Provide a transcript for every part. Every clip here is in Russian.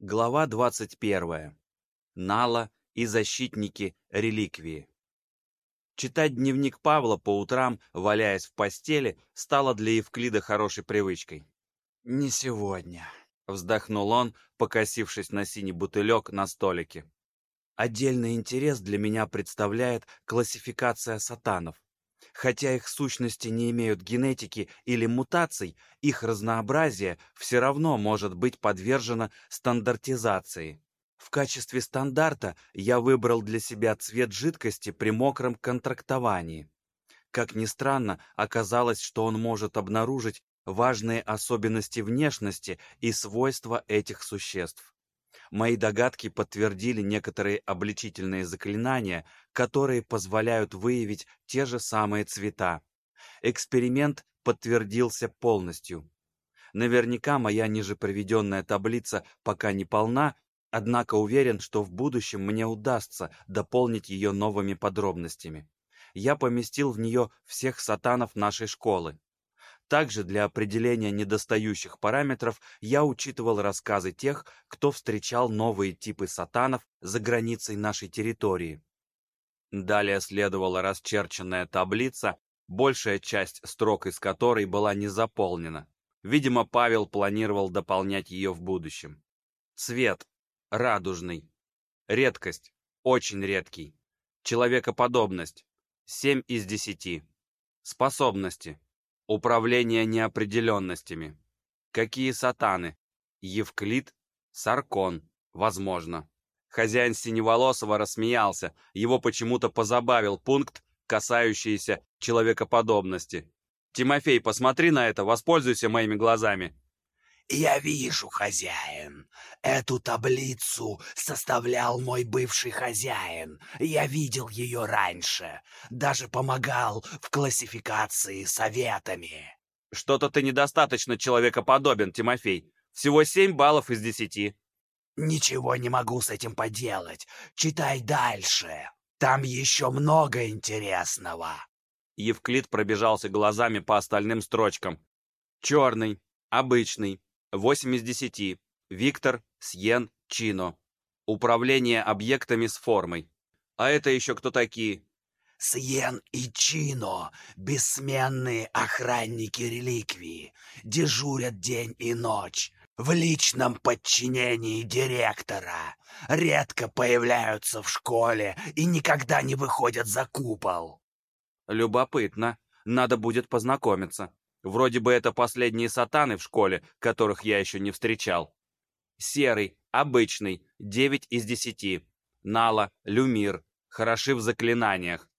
Глава 21. Нала и защитники реликвии. Читать дневник Павла по утрам, валяясь в постели, стало для Евклида хорошей привычкой. «Не сегодня», — вздохнул он, покосившись на синий бутылек на столике. «Отдельный интерес для меня представляет классификация сатанов. Хотя их сущности не имеют генетики или мутаций, их разнообразие все равно может быть подвержено стандартизации. В качестве стандарта я выбрал для себя цвет жидкости при мокром контрактовании. Как ни странно, оказалось, что он может обнаружить важные особенности внешности и свойства этих существ. Мои догадки подтвердили некоторые обличительные заклинания, которые позволяют выявить те же самые цвета. Эксперимент подтвердился полностью. Наверняка моя ниже приведенная таблица пока не полна, однако уверен, что в будущем мне удастся дополнить ее новыми подробностями. Я поместил в нее всех сатанов нашей школы. Также для определения недостающих параметров я учитывал рассказы тех, кто встречал новые типы сатанов за границей нашей территории. Далее следовала расчерченная таблица, большая часть строк из которой была не заполнена. Видимо, Павел планировал дополнять ее в будущем. Цвет. Радужный. Редкость. Очень редкий. Человекоподобность. 7 из 10. Способности. Управление неопределенностями. Какие сатаны? Евклид? Саркон. Возможно. Хозяин Синеволосого рассмеялся. Его почему-то позабавил пункт, касающийся человекоподобности. «Тимофей, посмотри на это, воспользуйся моими глазами». «Я вижу, хозяин. Эту таблицу составлял мой бывший хозяин. Я видел ее раньше. Даже помогал в классификации советами». «Что-то ты недостаточно человекоподобен, Тимофей. Всего семь баллов из десяти». «Ничего не могу с этим поделать. Читай дальше. Там еще много интересного». Евклид пробежался глазами по остальным строчкам. «Черный, обычный, 8 из 10. Виктор, Сьен, Чино. Управление объектами с формой. А это еще кто такие? Сьен и Чино — бессменные охранники реликвии, дежурят день и ночь, в личном подчинении директора, редко появляются в школе и никогда не выходят за купол. Любопытно. Надо будет познакомиться. Вроде бы это последние сатаны в школе, которых я еще не встречал. Серый, обычный, 9 из 10. Нала, Люмир, хороши в заклинаниях.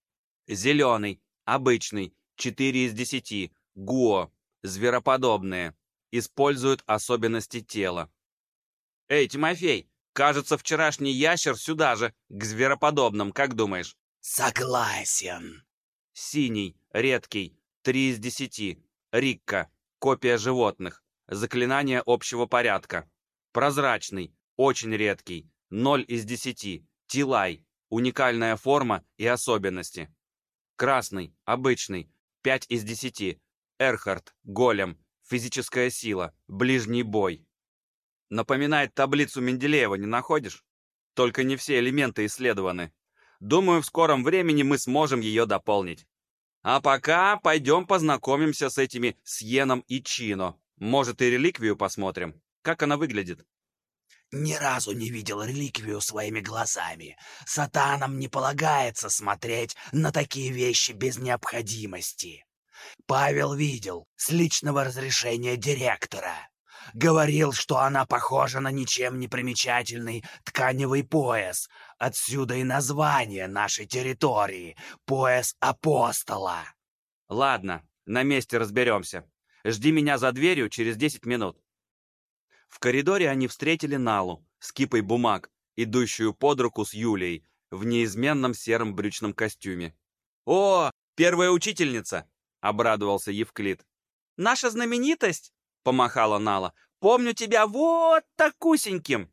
Зеленый, обычный, 4 из 10. Гуо, звероподобные. Используют особенности тела. Эй, Тимофей, кажется, вчерашний ящер сюда же, к звероподобным, как думаешь? Согласен. Синий, редкий, 3 из 10. Рикка. Копия животных. Заклинание общего порядка. Прозрачный. Очень редкий. 0 из 10. Тилай. Уникальная форма и особенности. Красный. Обычный. 5 из 10. Эрхард. Голем. Физическая сила. Ближний бой. Напоминает таблицу Менделеева, не находишь? Только не все элементы исследованы. Думаю, в скором времени мы сможем ее дополнить. А пока пойдем познакомимся с этими Сьеном и Чино. Может, и реликвию посмотрим. Как она выглядит? Ни разу не видел реликвию своими глазами. Сатанам не полагается смотреть на такие вещи без необходимости. Павел видел с личного разрешения директора. Говорил, что она похожа на ничем не примечательный тканевый пояс. Отсюда и название нашей территории — пояс апостола. Ладно, на месте разберемся. Жди меня за дверью через десять минут. В коридоре они встретили Налу с кипой бумаг, идущую под руку с Юлией в неизменном сером брючном костюме. «О, первая учительница!» — обрадовался Евклид. «Наша знаменитость!» Помахала Нала. «Помню тебя вот такусеньким!»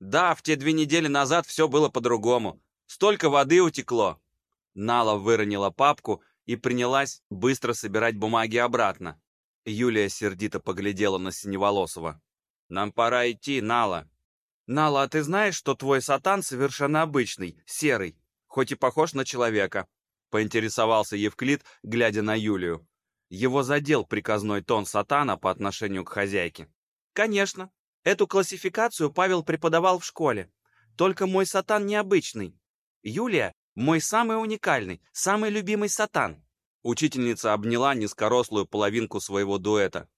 «Да, в те две недели назад все было по-другому. Столько воды утекло!» Нала выронила папку и принялась быстро собирать бумаги обратно. Юлия сердито поглядела на Синеволосова. «Нам пора идти, Нала». Нала, а ты знаешь, что твой сатан совершенно обычный, серый, хоть и похож на человека?» — поинтересовался Евклид, глядя на Юлию. Его задел приказной тон сатана по отношению к хозяйке. «Конечно. Эту классификацию Павел преподавал в школе. Только мой сатан необычный. Юлия — мой самый уникальный, самый любимый сатан». Учительница обняла низкорослую половинку своего дуэта.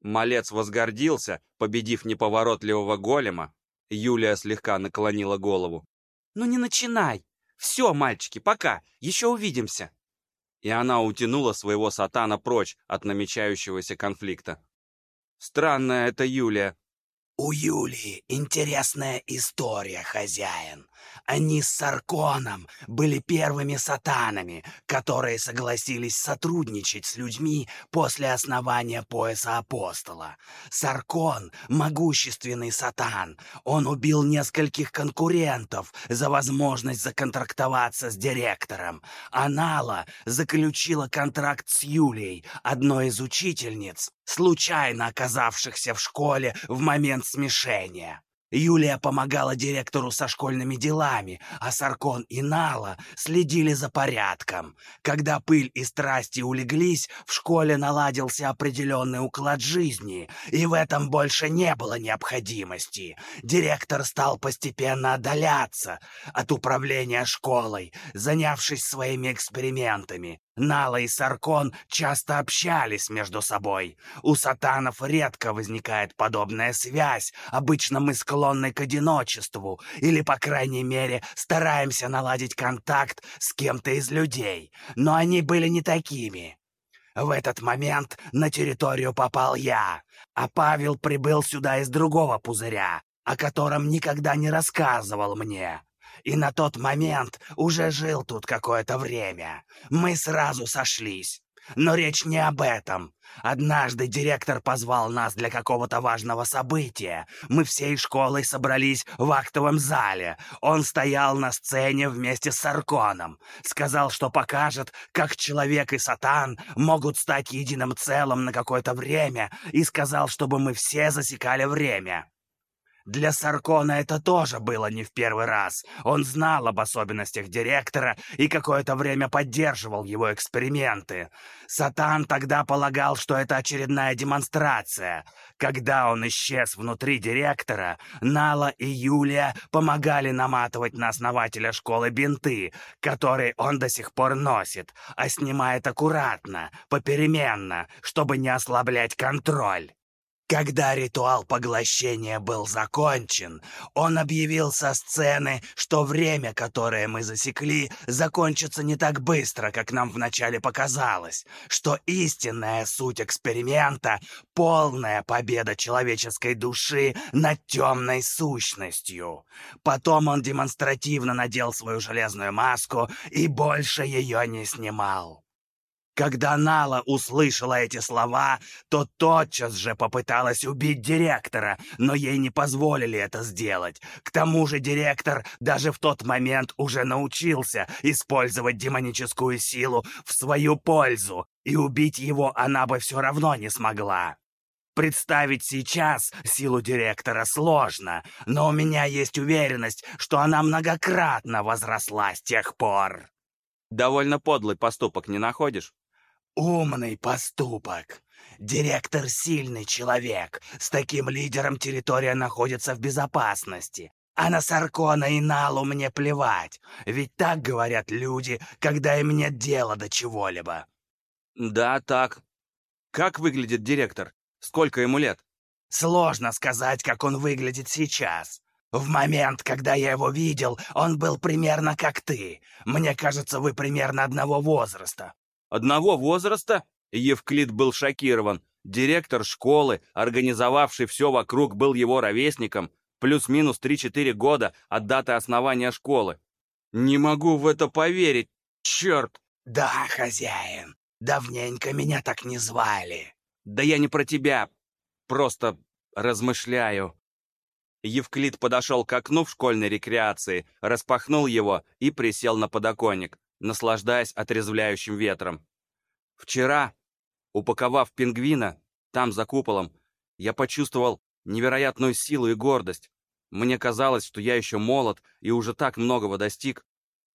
Малец возгордился, победив неповоротливого голема. Юлия слегка наклонила голову. «Ну не начинай! Все, мальчики, пока, еще увидимся!» И она утянула своего сатана прочь от намечающегося конфликта. Странная это Юлия. «У Юлии интересная история, хозяин. Они с Сарконом были первыми сатанами, которые согласились сотрудничать с людьми после основания пояса апостола. Саркон — могущественный сатан. Он убил нескольких конкурентов за возможность законтрактоваться с директором. Анала заключила контракт с Юлией, одной из учительниц, случайно оказавшихся в школе в момент смешения. Юлия помогала директору со школьными делами, а Саркон и Нала следили за порядком. Когда пыль и страсти улеглись, в школе наладился определенный уклад жизни, и в этом больше не было необходимости. Директор стал постепенно отдаляться от управления школой, занявшись своими экспериментами. Нала и Саркон часто общались между собой. У сатанов редко возникает подобная связь. Обычно мы склонны к одиночеству или, по крайней мере, стараемся наладить контакт с кем-то из людей. Но они были не такими. В этот момент на территорию попал я, а Павел прибыл сюда из другого пузыря, о котором никогда не рассказывал мне и на тот момент уже жил тут какое-то время. Мы сразу сошлись. Но речь не об этом. Однажды директор позвал нас для какого-то важного события. Мы всей школой собрались в актовом зале. Он стоял на сцене вместе с Арконом. Сказал, что покажет, как человек и сатан могут стать единым целым на какое-то время, и сказал, чтобы мы все засекали время. Для Саркона это тоже было не в первый раз. Он знал об особенностях директора и какое-то время поддерживал его эксперименты. Сатан тогда полагал, что это очередная демонстрация. Когда он исчез внутри директора, Нала и Юлия помогали наматывать на основателя школы бинты, которые он до сих пор носит, а снимает аккуратно, попеременно, чтобы не ослаблять контроль. Когда ритуал поглощения был закончен, он объявил со сцены, что время, которое мы засекли, закончится не так быстро, как нам вначале показалось, что истинная суть эксперимента — полная победа человеческой души над темной сущностью. Потом он демонстративно надел свою железную маску и больше ее не снимал. Когда Нала услышала эти слова, то тотчас же попыталась убить директора, но ей не позволили это сделать. К тому же директор даже в тот момент уже научился использовать демоническую силу в свою пользу, и убить его она бы все равно не смогла. Представить сейчас силу директора сложно, но у меня есть уверенность, что она многократно возросла с тех пор. Довольно подлый поступок, не находишь? Умный поступок. Директор сильный человек. С таким лидером территория находится в безопасности. А на Саркона и Налу мне плевать. Ведь так говорят люди, когда им нет дела до чего-либо. Да, так. Как выглядит директор? Сколько ему лет? Сложно сказать, как он выглядит сейчас. В момент, когда я его видел, он был примерно как ты. Мне кажется, вы примерно одного возраста. Одного возраста? Евклид был шокирован. Директор школы, организовавший все вокруг, был его ровесником, плюс-минус 3-4 года от даты основания школы. Не могу в это поверить, черт! Да, хозяин, давненько меня так не звали. Да я не про тебя, просто размышляю. Евклид подошел к окну в школьной рекреации, распахнул его и присел на подоконник наслаждаясь отрезвляющим ветром. Вчера, упаковав пингвина, там, за куполом, я почувствовал невероятную силу и гордость. Мне казалось, что я еще молод и уже так многого достиг.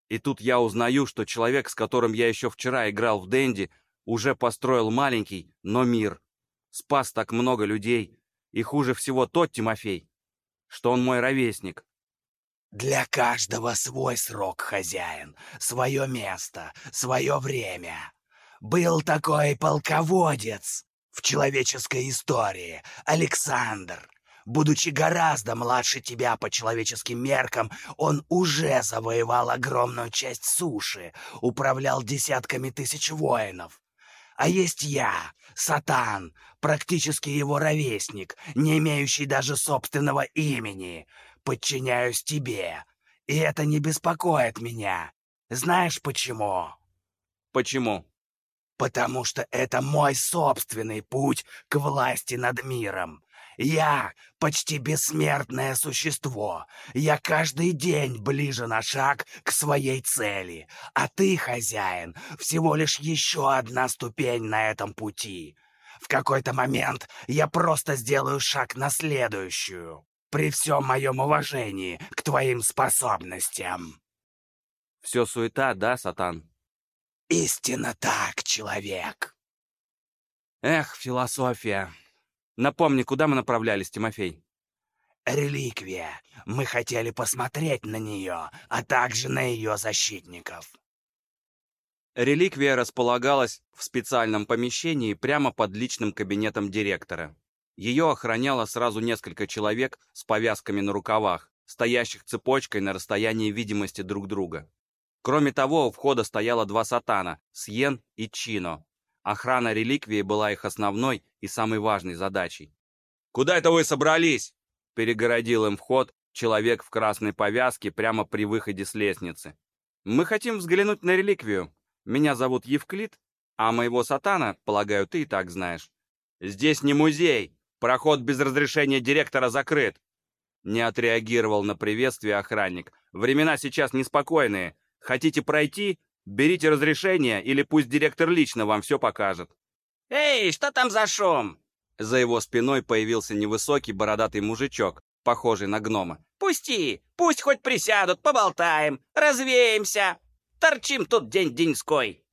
И тут я узнаю, что человек, с которым я еще вчера играл в Дэнди, уже построил маленький, но мир. Спас так много людей. И хуже всего тот Тимофей, что он мой ровесник. Для каждого свой срок, хозяин, свое место, свое время. Был такой полководец в человеческой истории, Александр. Будучи гораздо младше тебя по человеческим меркам, он уже завоевал огромную часть суши, управлял десятками тысяч воинов. А есть я, Сатан, практически его ровесник, не имеющий даже собственного имени. Подчиняюсь тебе, и это не беспокоит меня. Знаешь почему? Почему? Потому что это мой собственный путь к власти над миром. Я почти бессмертное существо. Я каждый день ближе на шаг к своей цели. А ты, хозяин, всего лишь еще одна ступень на этом пути. В какой-то момент я просто сделаю шаг на следующую. При всем моем уважении к твоим способностям. Все суета, да, Сатан? Истинно так, человек. Эх, философия. Напомни, куда мы направлялись, Тимофей? Реликвия. Мы хотели посмотреть на нее, а также на ее защитников. Реликвия располагалась в специальном помещении прямо под личным кабинетом директора. Ее охраняло сразу несколько человек с повязками на рукавах, стоящих цепочкой на расстоянии видимости друг друга. Кроме того, у входа стояло два сатана – Сьен и Чино, Охрана реликвии была их основной и самой важной задачей. «Куда это вы собрались?» Перегородил им вход человек в красной повязке прямо при выходе с лестницы. «Мы хотим взглянуть на реликвию. Меня зовут Евклид, а моего сатана, полагаю, ты и так знаешь. Здесь не музей. Проход без разрешения директора закрыт». Не отреагировал на приветствие охранник. «Времена сейчас неспокойные. Хотите пройти? Берите разрешение, или пусть директор лично вам все покажет». «Эй, что там за шум?» За его спиной появился невысокий бородатый мужичок, похожий на гнома. «Пусти, пусть хоть присядут, поболтаем, развеемся. Торчим тут день-деньской».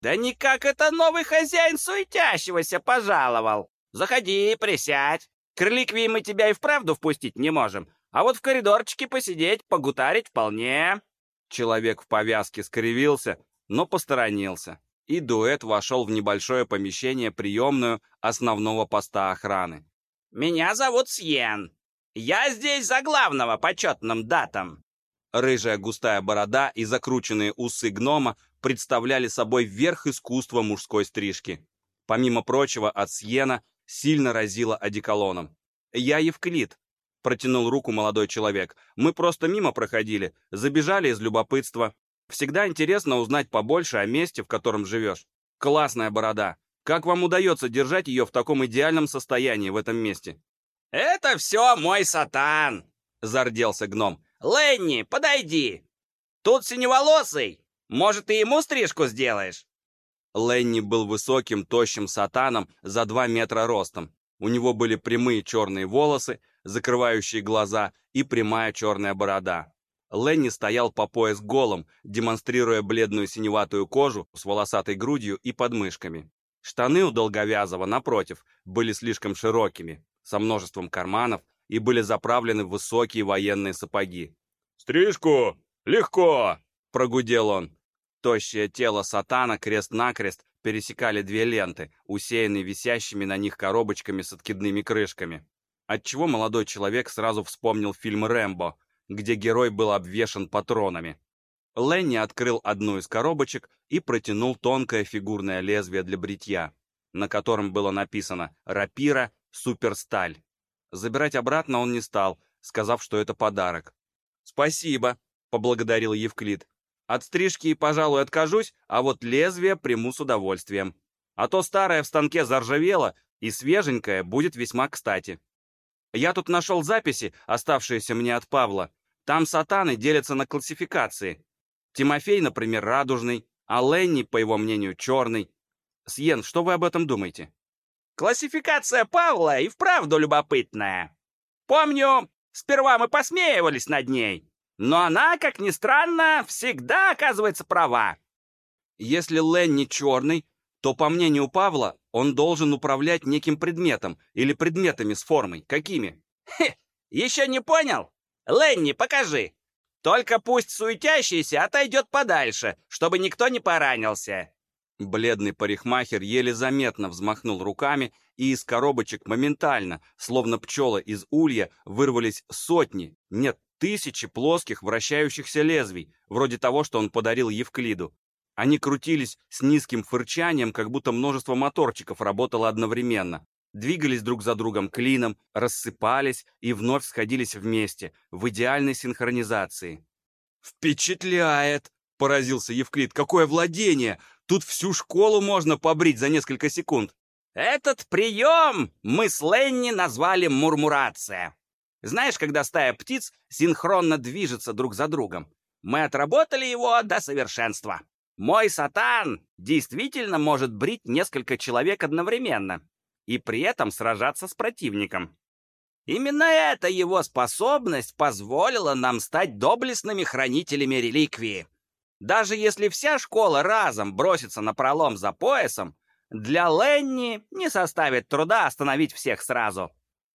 «Да никак это новый хозяин суетящегося пожаловал. Заходи, присядь. К реликвии мы тебя и вправду впустить не можем, а вот в коридорчике посидеть, погутарить вполне». Человек в повязке скривился, но посторонился, и дуэт вошел в небольшое помещение приемную основного поста охраны. «Меня зовут Сьен. Я здесь за главного почетным датом». Рыжая густая борода и закрученные усы гнома представляли собой верх искусства мужской стрижки. Помимо прочего, от Сьена сильно разило одеколоном. «Я Евклид, Протянул руку молодой человек. «Мы просто мимо проходили, забежали из любопытства. Всегда интересно узнать побольше о месте, в котором живешь. Классная борода. Как вам удается держать ее в таком идеальном состоянии в этом месте?» «Это все мой сатан!» — зарделся гном. «Ленни, подойди! Тут синеволосый! Может, ты ему стрижку сделаешь?» Ленни был высоким, тощим сатаном за два метра ростом. У него были прямые черные волосы, закрывающие глаза, и прямая черная борода. Ленни стоял по пояс голым, демонстрируя бледную синеватую кожу с волосатой грудью и подмышками. Штаны у Долговязова, напротив, были слишком широкими, со множеством карманов, и были заправлены в высокие военные сапоги. «Стрижку! Легко!» — прогудел он. Тощее тело сатана крест-накрест пересекали две ленты, усеянные висящими на них коробочками с откидными крышками отчего молодой человек сразу вспомнил фильм «Рэмбо», где герой был обвешан патронами. Ленни открыл одну из коробочек и протянул тонкое фигурное лезвие для бритья, на котором было написано «Рапира Суперсталь». Забирать обратно он не стал, сказав, что это подарок. «Спасибо», — поблагодарил Евклид. «От стрижки, пожалуй, откажусь, а вот лезвие приму с удовольствием. А то старое в станке заржавело, и свеженькое будет весьма кстати». Я тут нашел записи, оставшиеся мне от Павла. Там сатаны делятся на классификации. Тимофей, например, радужный, а Ленни, по его мнению, черный. Сьен, что вы об этом думаете? Классификация Павла и вправду любопытная. Помню, Сперва мы посмеивались над ней, но она, как ни странно, всегда оказывается права. Если Ленни черный, то, по мнению Павла, он должен управлять неким предметом или предметами с формой. Какими? Хе, еще не понял? Ленни, покажи. Только пусть суетящийся отойдет подальше, чтобы никто не поранился. Бледный парикмахер еле заметно взмахнул руками, и из коробочек моментально, словно пчелы из улья, вырвались сотни, нет, тысячи плоских вращающихся лезвий, вроде того, что он подарил Евклиду. Они крутились с низким фырчанием, как будто множество моторчиков работало одновременно. Двигались друг за другом клином, рассыпались и вновь сходились вместе, в идеальной синхронизации. «Впечатляет!» — поразился Евклид. «Какое владение! Тут всю школу можно побрить за несколько секунд!» «Этот прием мы с Ленни назвали мурмурация. Знаешь, когда стая птиц синхронно движется друг за другом? Мы отработали его до совершенства. Мой сатан действительно может брить несколько человек одновременно и при этом сражаться с противником. Именно эта его способность позволила нам стать доблестными хранителями реликвии. Даже если вся школа разом бросится на пролом за поясом, для Ленни не составит труда остановить всех сразу.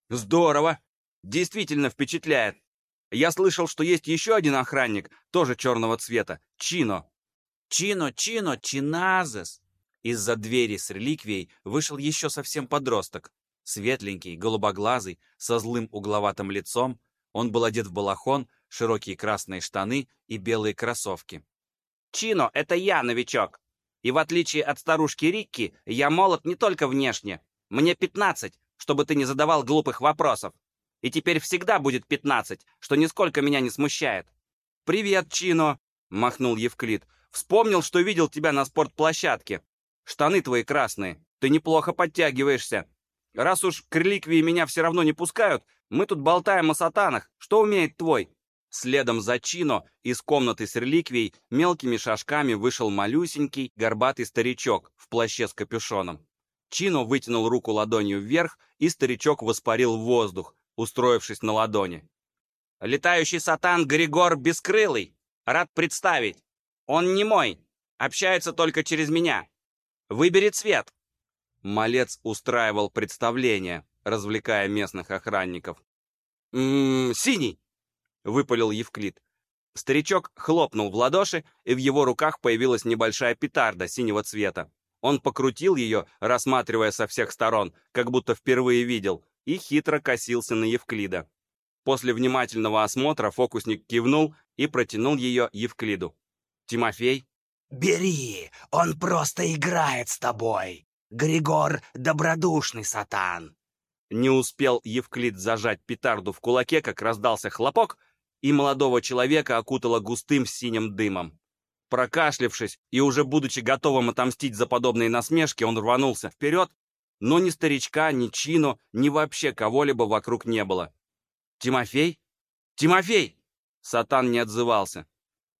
Здорово! Действительно впечатляет. Я слышал, что есть еще один охранник, тоже черного цвета, Чино. Чино, Чино, Чиназес. Из-за двери с реликвией вышел еще совсем подросток. Светленький, голубоглазый, со злым угловатым лицом. Он был одет в балахон, широкие красные штаны и белые кроссовки. «Чино, это я, новичок. И в отличие от старушки Рикки, я молод не только внешне. Мне 15, чтобы ты не задавал глупых вопросов. И теперь всегда будет 15, что нисколько меня не смущает». «Привет, Чино!» — махнул Евклид. Вспомнил, что видел тебя на спортплощадке. Штаны твои красные. Ты неплохо подтягиваешься. Раз уж к реликвии меня все равно не пускают, мы тут болтаем о сатанах. Что умеет твой?» Следом за Чино из комнаты с реликвией мелкими шажками вышел малюсенький, горбатый старичок в плаще с капюшоном. Чино вытянул руку ладонью вверх, и старичок воспарил в воздух, устроившись на ладони. «Летающий сатан Григор Бескрылый! Рад представить! Он не мой. Общается только через меня. Выбери цвет. Малец устраивал представление, развлекая местных охранников. «М -м, «Синий!» — выпалил Евклид. Старичок хлопнул в ладоши, и в его руках появилась небольшая петарда синего цвета. Он покрутил ее, рассматривая со всех сторон, как будто впервые видел, и хитро косился на Евклида. После внимательного осмотра фокусник кивнул и протянул ее Евклиду. Тимофей? «Бери, он просто играет с тобой. Григор — добродушный сатан». Не успел Евклид зажать петарду в кулаке, как раздался хлопок, и молодого человека окутало густым синим дымом. Прокашлявшись и уже будучи готовым отомстить за подобные насмешки, он рванулся вперед, но ни старичка, ни Чину, ни вообще кого-либо вокруг не было. «Тимофей? Тимофей!» Сатан не отзывался.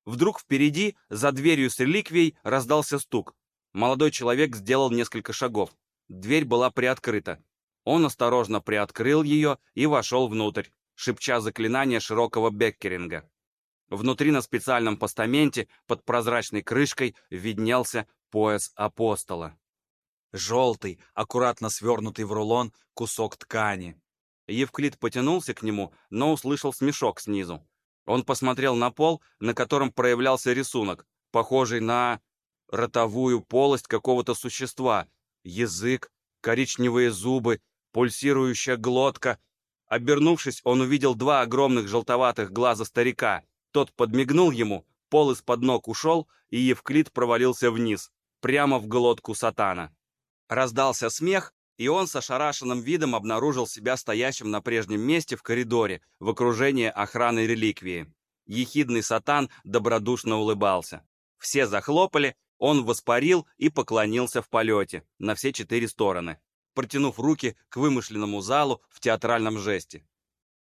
Вдруг впереди, за дверью с реликвией, раздался стук. Молодой человек сделал несколько шагов. Дверь была приоткрыта. Он осторожно приоткрыл ее и вошел внутрь, шепча заклинание широкого беккеринга. Внутри на специальном постаменте под прозрачной крышкой виднелся пояс апостола. Желтый, аккуратно свернутый в рулон кусок ткани. Евклид потянулся к нему, но услышал смешок снизу. Он посмотрел на пол, на котором проявлялся рисунок, похожий на ротовую полость какого-то существа. Язык, коричневые зубы, пульсирующая глотка. Обернувшись, он увидел два огромных желтоватых глаза старика. Тот подмигнул ему, пол из-под ног ушел, и Евклид провалился вниз, прямо в глотку сатана. Раздался смех, и он с ошарашенным видом обнаружил себя стоящим на прежнем месте в коридоре в окружении охраны реликвии. Ехидный сатан добродушно улыбался. Все захлопали, он воспарил и поклонился в полете на все четыре стороны, протянув руки к вымышленному залу в театральном жесте.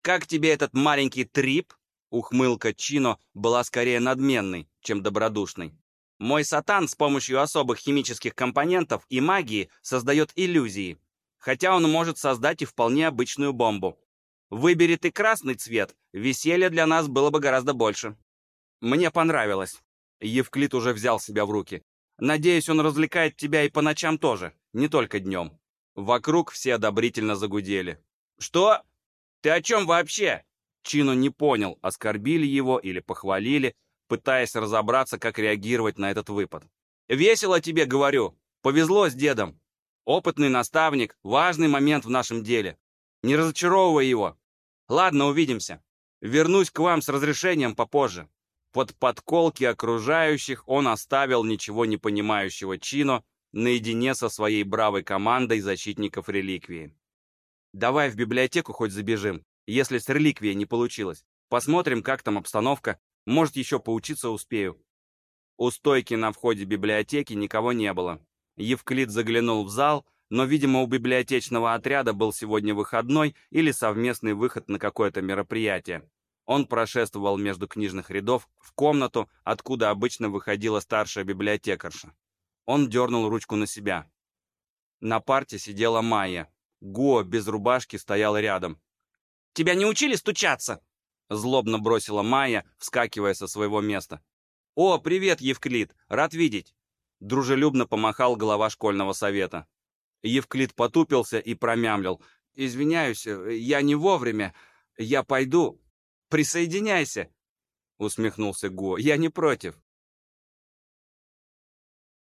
«Как тебе этот маленький трип?» Ухмылка Чино была скорее надменной, чем добродушной. Мой сатан с помощью особых химических компонентов и магии создает иллюзии, хотя он может создать и вполне обычную бомбу. Выбери ты красный цвет, веселья для нас было бы гораздо больше. Мне понравилось. Евклид уже взял себя в руки. Надеюсь, он развлекает тебя и по ночам тоже, не только днем. Вокруг все одобрительно загудели. Что? Ты о чем вообще? Чину не понял, оскорбили его или похвалили, пытаясь разобраться, как реагировать на этот выпад. «Весело тебе, говорю. Повезло с дедом. Опытный наставник, важный момент в нашем деле. Не разочаровывай его. Ладно, увидимся. Вернусь к вам с разрешением попозже. Под подколки окружающих он оставил ничего не понимающего Чино наедине со своей бравой командой защитников реликвии. «Давай в библиотеку хоть забежим, если с реликвией не получилось. Посмотрим, как там обстановка. Может, еще поучиться успею». У стойки на входе библиотеки никого не было. Евклид заглянул в зал, но, видимо, у библиотечного отряда был сегодня выходной или совместный выход на какое-то мероприятие. Он прошествовал между книжных рядов в комнату, откуда обычно выходила старшая библиотекарша. Он дернул ручку на себя. На парте сидела Майя. Го без рубашки стоял рядом. «Тебя не учили стучаться?» Злобно бросила Майя, вскакивая со своего места. «О, привет, Евклид! Рад видеть!» Дружелюбно помахал глава школьного совета. Евклид потупился и промямлил. «Извиняюсь, я не вовремя. Я пойду. Присоединяйся!» Усмехнулся Го. «Я не против».